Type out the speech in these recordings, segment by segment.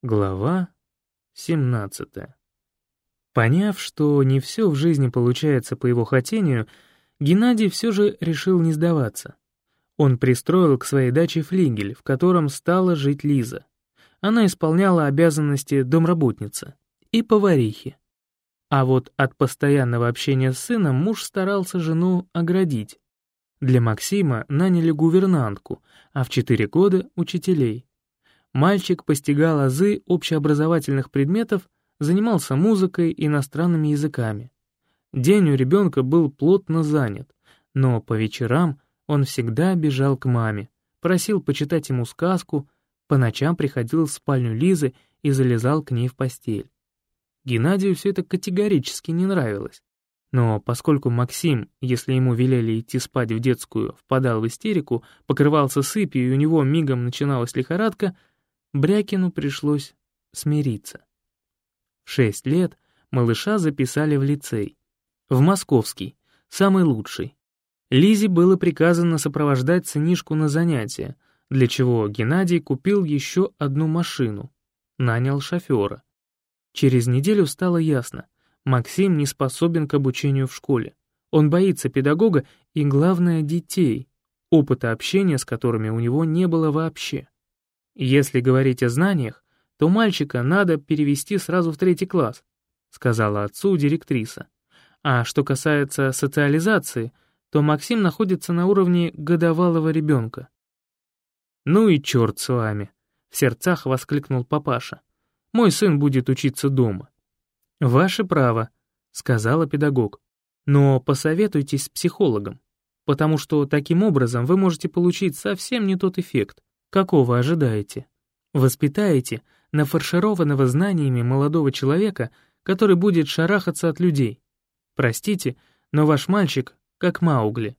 Глава 17 Поняв, что не все в жизни получается по его хотению, Геннадий все же решил не сдаваться. Он пристроил к своей даче флигель, в котором стала жить Лиза. Она исполняла обязанности домработницы и поварихи. А вот от постоянного общения с сыном муж старался жену оградить. Для Максима наняли гувернантку, а в четыре года — учителей. Мальчик постигал азы общеобразовательных предметов, занимался музыкой и иностранными языками. День у ребенка был плотно занят, но по вечерам он всегда бежал к маме, просил почитать ему сказку, по ночам приходил в спальню Лизы и залезал к ней в постель. Геннадию все это категорически не нравилось. Но поскольку Максим, если ему велели идти спать в детскую, впадал в истерику, покрывался сыпью и у него мигом начиналась лихорадка, Брякину пришлось смириться. В шесть лет малыша записали в лицей. В московский, самый лучший. Лизе было приказано сопровождать сынишку на занятия, для чего Геннадий купил еще одну машину, нанял шофера. Через неделю стало ясно, Максим не способен к обучению в школе. Он боится педагога и, главное, детей, опыта общения с которыми у него не было вообще. Если говорить о знаниях, то мальчика надо перевести сразу в третий класс, сказала отцу директриса. А что касается социализации — то Максим находится на уровне годовалого ребенка. «Ну и черт с вами!» — в сердцах воскликнул папаша. «Мой сын будет учиться дома». «Ваше право», — сказала педагог. «Но посоветуйтесь с психологом, потому что таким образом вы можете получить совсем не тот эффект, какого ожидаете. Воспитаете нафаршированного знаниями молодого человека, который будет шарахаться от людей. Простите, но ваш мальчик как Маугли.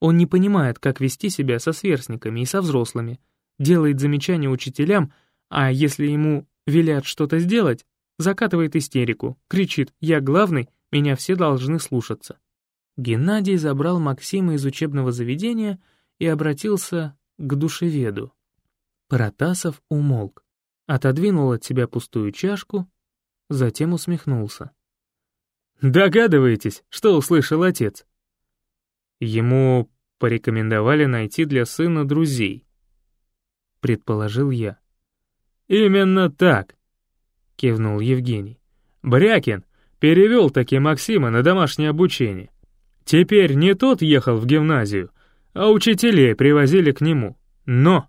Он не понимает, как вести себя со сверстниками и со взрослыми, делает замечания учителям, а если ему велят что-то сделать, закатывает истерику, кричит «Я главный, меня все должны слушаться». Геннадий забрал Максима из учебного заведения и обратился к душеведу. Протасов умолк, отодвинул от себя пустую чашку, затем усмехнулся. «Догадываетесь, что услышал отец?» Ему порекомендовали найти для сына друзей. Предположил я. «Именно так», — кивнул Евгений. «Брякин перевел таки Максима на домашнее обучение. Теперь не тот ехал в гимназию, а учителей привозили к нему. Но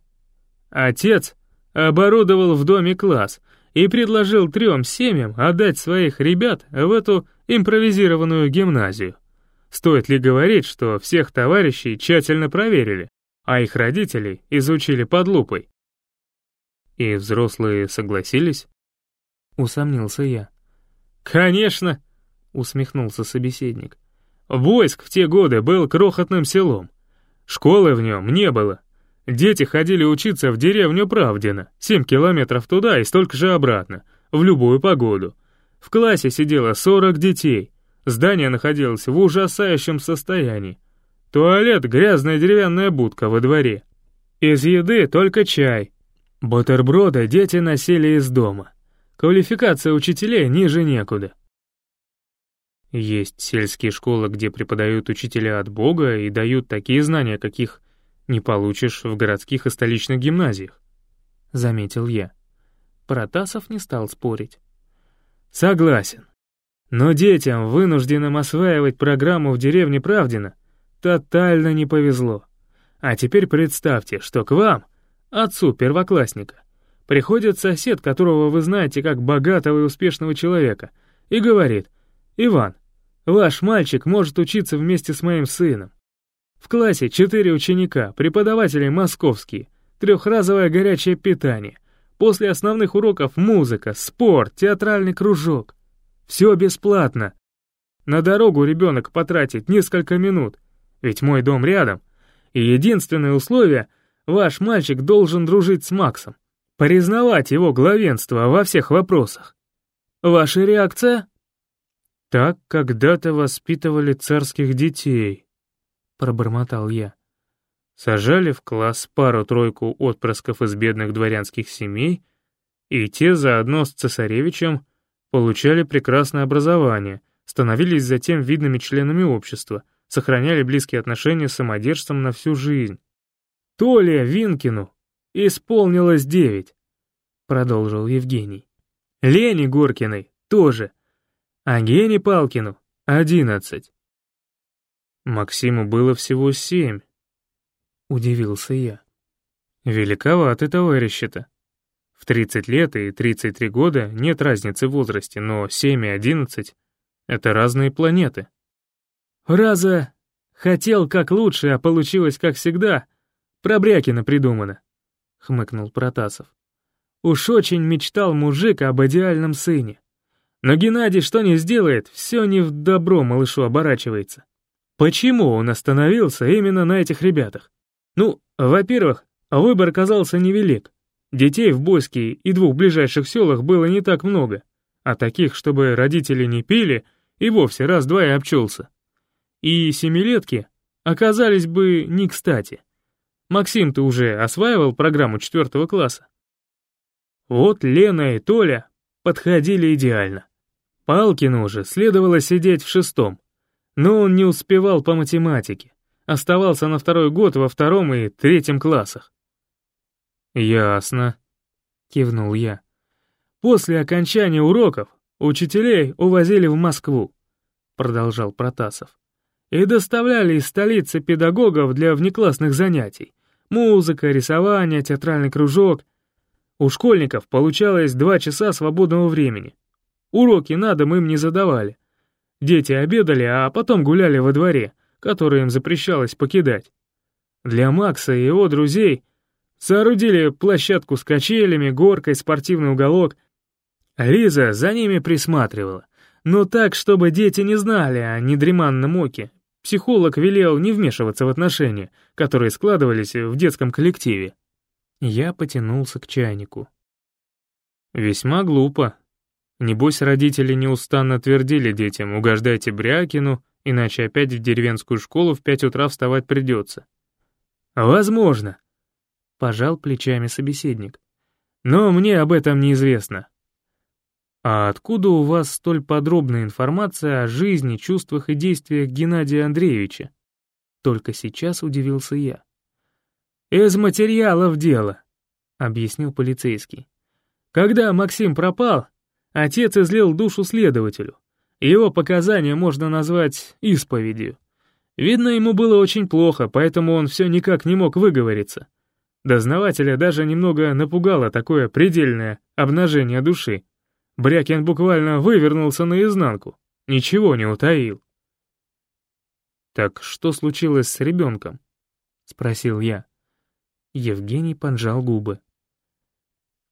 отец оборудовал в доме класс и предложил трем семьям отдать своих ребят в эту импровизированную гимназию. Стоит ли говорить, что всех товарищей тщательно проверили, а их родителей изучили под лупой? И взрослые согласились? Усомнился я. «Конечно!» — усмехнулся собеседник. «Войск в те годы был крохотным селом. Школы в нем не было. Дети ходили учиться в деревню Правдина, 7 километров туда и столько же обратно, в любую погоду. В классе сидело 40 детей, Здание находилось в ужасающем состоянии. Туалет — грязная деревянная будка во дворе. Из еды только чай. Бутерброды дети носили из дома. Квалификация учителей ниже некуда. Есть сельские школы, где преподают учителя от Бога и дают такие знания, каких не получишь в городских и столичных гимназиях», — заметил я. Протасов не стал спорить. «Согласен. Но детям, вынужденным осваивать программу в деревне Правдина, тотально не повезло. А теперь представьте, что к вам, отцу первоклассника, приходит сосед, которого вы знаете как богатого и успешного человека, и говорит, «Иван, ваш мальчик может учиться вместе с моим сыном. В классе четыре ученика, преподаватели московские, трехразовое горячее питание, после основных уроков музыка, спорт, театральный кружок. Все бесплатно. На дорогу ребенок потратит несколько минут, ведь мой дом рядом. И единственное условие — ваш мальчик должен дружить с Максом, признавать его главенство во всех вопросах. Ваша реакция? «Так когда-то воспитывали царских детей», — пробормотал я. Сажали в класс пару-тройку отпрысков из бедных дворянских семей, и те заодно с цесаревичем получали прекрасное образование, становились затем видными членами общества, сохраняли близкие отношения с самодержцем на всю жизнь. «Толя Винкину исполнилось девять», — продолжил Евгений. «Лене Горкиной тоже, а Гене Палкину — одиннадцать». Максиму было всего семь, — удивился я. «Великоваты товарищи-то. В 30 лет и 33 года нет разницы в возрасте, но 7 и 11 — это разные планеты». «Раза хотел как лучше, а получилось как всегда. Про Брякина придумано», — хмыкнул Протасов. «Уж очень мечтал мужик об идеальном сыне. Но Геннадий что не сделает, все не в добро малышу оборачивается. Почему он остановился именно на этих ребятах? Ну, во-первых, выбор оказался невелик. Детей в Бойске и двух ближайших селах было не так много, а таких, чтобы родители не пили, и вовсе раз-два и обчелся. И семилетки оказались бы не кстати. Максим-то уже осваивал программу четвертого класса. Вот Лена и Толя подходили идеально. Палкину уже следовало сидеть в шестом, но он не успевал по математике оставался на второй год во втором и третьем классах. «Ясно», — кивнул я. «После окончания уроков учителей увозили в Москву», — продолжал Протасов, «и доставляли из столицы педагогов для внеклассных занятий. Музыка, рисование, театральный кружок. У школьников получалось два часа свободного времени. Уроки на дом им не задавали. Дети обедали, а потом гуляли во дворе — которые им запрещалось покидать. Для Макса и его друзей соорудили площадку с качелями, горкой, спортивный уголок. Лиза за ними присматривала, но так, чтобы дети не знали о недреманном оке. Психолог велел не вмешиваться в отношения, которые складывались в детском коллективе. Я потянулся к чайнику. Весьма глупо. Небось, родители неустанно твердили детям «угождайте Брякину», иначе опять в деревенскую школу в пять утра вставать придется. «Возможно», — пожал плечами собеседник. «Но мне об этом неизвестно». «А откуда у вас столь подробная информация о жизни, чувствах и действиях Геннадия Андреевича?» Только сейчас удивился я. «Из материалов дела», — объяснил полицейский. «Когда Максим пропал, отец излил душу следователю. Его показания можно назвать исповедью. Видно, ему было очень плохо, поэтому он все никак не мог выговориться. Дознавателя даже немного напугало такое предельное обнажение души. Брякин буквально вывернулся наизнанку, ничего не утаил. «Так что случилось с ребенком?» — спросил я. Евгений поджал губы.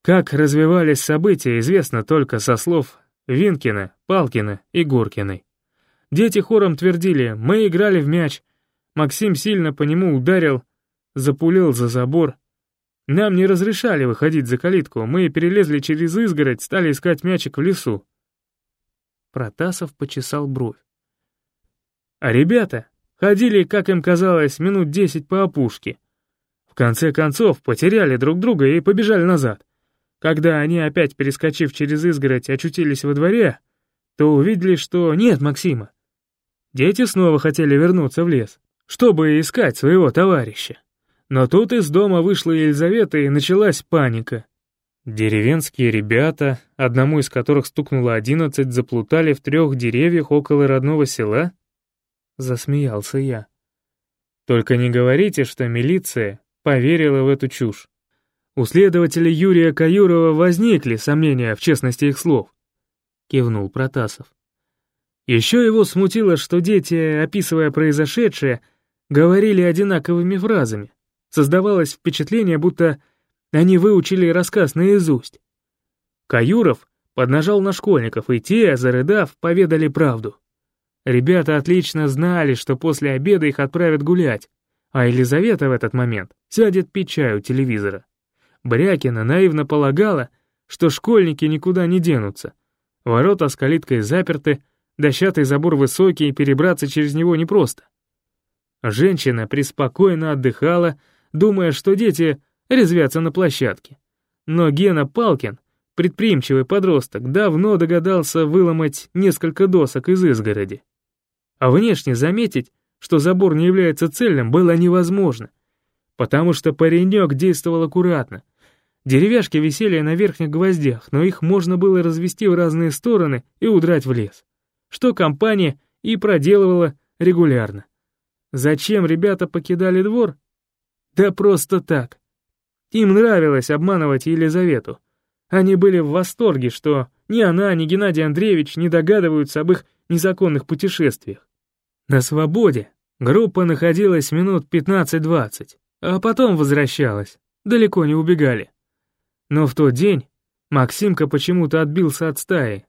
Как развивались события, известно только со слов Винкина, Палкина и Горкиной. Дети хором твердили «Мы играли в мяч». Максим сильно по нему ударил, запулил за забор. Нам не разрешали выходить за калитку, мы перелезли через изгородь, стали искать мячик в лесу. Протасов почесал бровь. А ребята ходили, как им казалось, минут десять по опушке. В конце концов потеряли друг друга и побежали назад. Когда они, опять перескочив через изгородь, очутились во дворе, то увидели, что нет Максима. Дети снова хотели вернуться в лес, чтобы искать своего товарища. Но тут из дома вышла Елизавета, и началась паника. Деревенские ребята, одному из которых стукнуло одиннадцать, заплутали в трех деревьях около родного села? Засмеялся я. Только не говорите, что милиция поверила в эту чушь. У следователя Юрия Каюрова возникли сомнения в честности их слов. Кивнул Протасов. Еще его смутило, что дети, описывая произошедшее, говорили одинаковыми фразами. Создавалось впечатление, будто они выучили рассказ наизусть. Каюров поднажал на школьников, и те, зарыдав, поведали правду. Ребята отлично знали, что после обеда их отправят гулять, а Елизавета в этот момент сядет пить чай у телевизора. Брякина наивно полагала, что школьники никуда не денутся. Ворота с калиткой заперты, Дощатый забор высокий, и перебраться через него непросто. Женщина преспокойно отдыхала, думая, что дети резвятся на площадке. Но Гена Палкин, предприимчивый подросток, давно догадался выломать несколько досок из изгороди. А внешне заметить, что забор не является цельным, было невозможно, потому что паренек действовал аккуратно. Деревяшки висели на верхних гвоздях, но их можно было развести в разные стороны и удрать в лес, что компания и проделывала регулярно. Зачем ребята покидали двор? Да просто так. Им нравилось обманывать Елизавету. Они были в восторге, что ни она, ни Геннадий Андреевич не догадываются об их незаконных путешествиях. На свободе группа находилась минут 15-20, а потом возвращалась, далеко не убегали. Но в тот день Максимка почему-то отбился от стаи.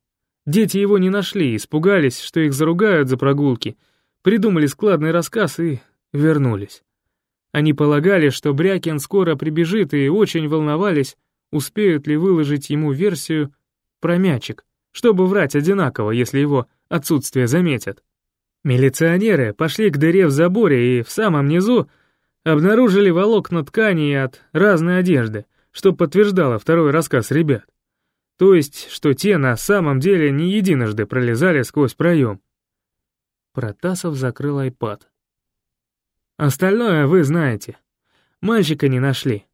Дети его не нашли, испугались, что их заругают за прогулки, придумали складный рассказ и вернулись. Они полагали, что Брякин скоро прибежит и очень волновались, успеют ли выложить ему версию про мячик, чтобы врать одинаково, если его отсутствие заметят. Милиционеры пошли к дыре в заборе и в самом низу обнаружили волокна ткани от разной одежды, что подтверждало второй рассказ ребят. То есть, что те на самом деле не единожды пролезали сквозь проем. Протасов закрыл айпад. Остальное вы знаете. Мальчика не нашли.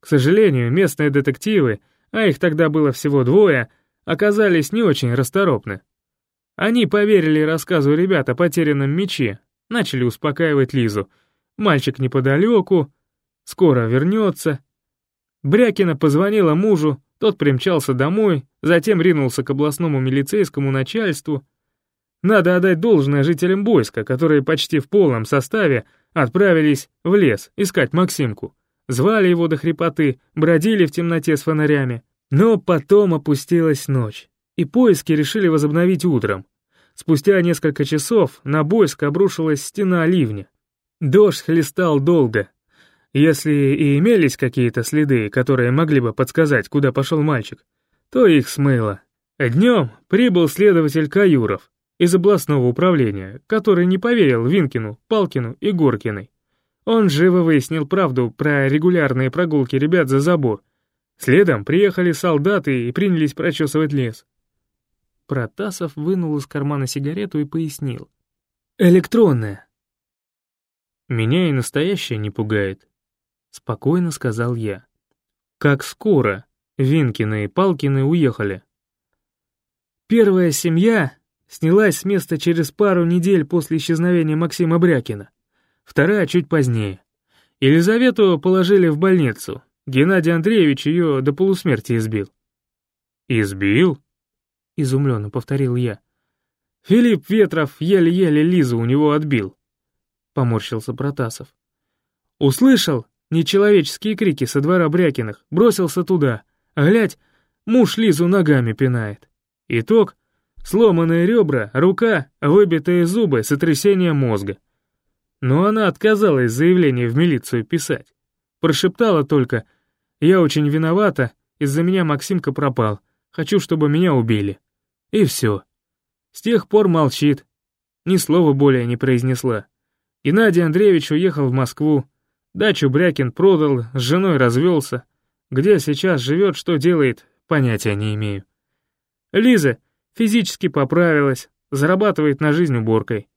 К сожалению, местные детективы, а их тогда было всего двое, оказались не очень расторопны. Они поверили рассказу ребят о потерянном мече, начали успокаивать Лизу. Мальчик неподалеку, скоро вернется. Брякина позвонила мужу, тот примчался домой, затем ринулся к областному милицейскому начальству. Надо отдать должное жителям Бойска, которые почти в полном составе Отправились в лес искать Максимку. Звали его до хрипоты, бродили в темноте с фонарями. Но потом опустилась ночь, и поиски решили возобновить утром. Спустя несколько часов на Бойск обрушилась стена ливня. Дождь хлестал долго. Если и имелись какие-то следы, которые могли бы подсказать, куда пошел мальчик, то их смыло. Днем прибыл следователь Каюров, из областного управления, который не поверил Винкину, Палкину и Горкиной. Он живо выяснил правду про регулярные прогулки ребят за забор. Следом приехали солдаты и принялись прочесывать лес. Протасов вынул из кармана сигарету и пояснил. «Электронная». «Меня и настоящее не пугает», — спокойно сказал я. «Как скоро Винкины и Палкины уехали?» «Первая семья снялась с места через пару недель после исчезновения Максима Брякина, вторая чуть позднее. Елизавету положили в больницу, Геннадий Андреевич ее до полусмерти избил. «Избил?» — изумленно повторил я. «Филипп Ветров еле-еле Лизу у него отбил», — поморщился Протасов. «Услышал нечеловеческие крики со двора Брякиных, бросился туда, глядь, муж Лизу ногами пинает. Итог Сломанные ребра, рука, выбитые зубы, сотрясение мозга. Но она отказалась заявление в милицию писать. Прошептала только «Я очень виновата, из-за меня Максимка пропал, хочу, чтобы меня убили». И все. С тех пор молчит, ни слова более не произнесла. Геннадий Андреевич уехал в Москву, дачу Брякин продал, с женой развелся. Где сейчас живет, что делает, понятия не имею. Лиза Физически поправилась, зарабатывает на жизнь уборкой.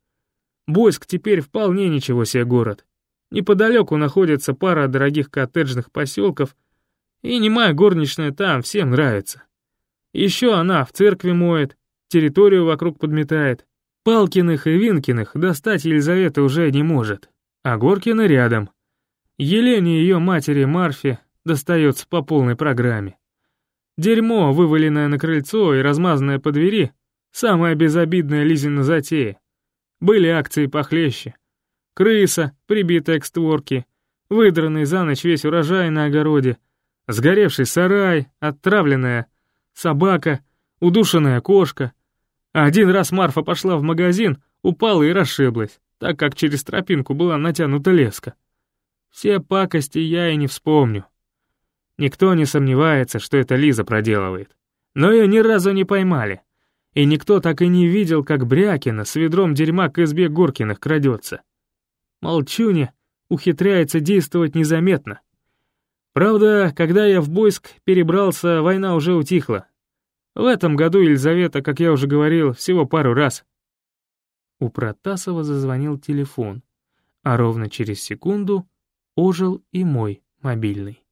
Бойск теперь вполне ничего себе город. Неподалеку находится пара дорогих коттеджных поселков, и немая горничная там всем нравится. Еще она в церкви моет, территорию вокруг подметает. Палкиных и Винкиных достать Елизавета уже не может, а Горкина рядом. Елене ее матери Марфе достается по полной программе. Дерьмо, вываленное на крыльцо и размазанное по двери, самая безобидная Лизина затея. Были акции похлеще. Крыса, прибитая к створке, выдранный за ночь весь урожай на огороде, сгоревший сарай, отравленная собака, удушенная кошка. один раз Марфа пошла в магазин, упала и расшиблась, так как через тропинку была натянута леска. Все пакости я и не вспомню. Никто не сомневается, что это Лиза проделывает. Но ее ни разу не поймали. И никто так и не видел, как Брякина с ведром дерьма к избе Горкиных крадется. Молчуня ухитряется действовать незаметно. Правда, когда я в Бойск перебрался, война уже утихла. В этом году Елизавета, как я уже говорил, всего пару раз. У Протасова зазвонил телефон, а ровно через секунду ожил и мой мобильный.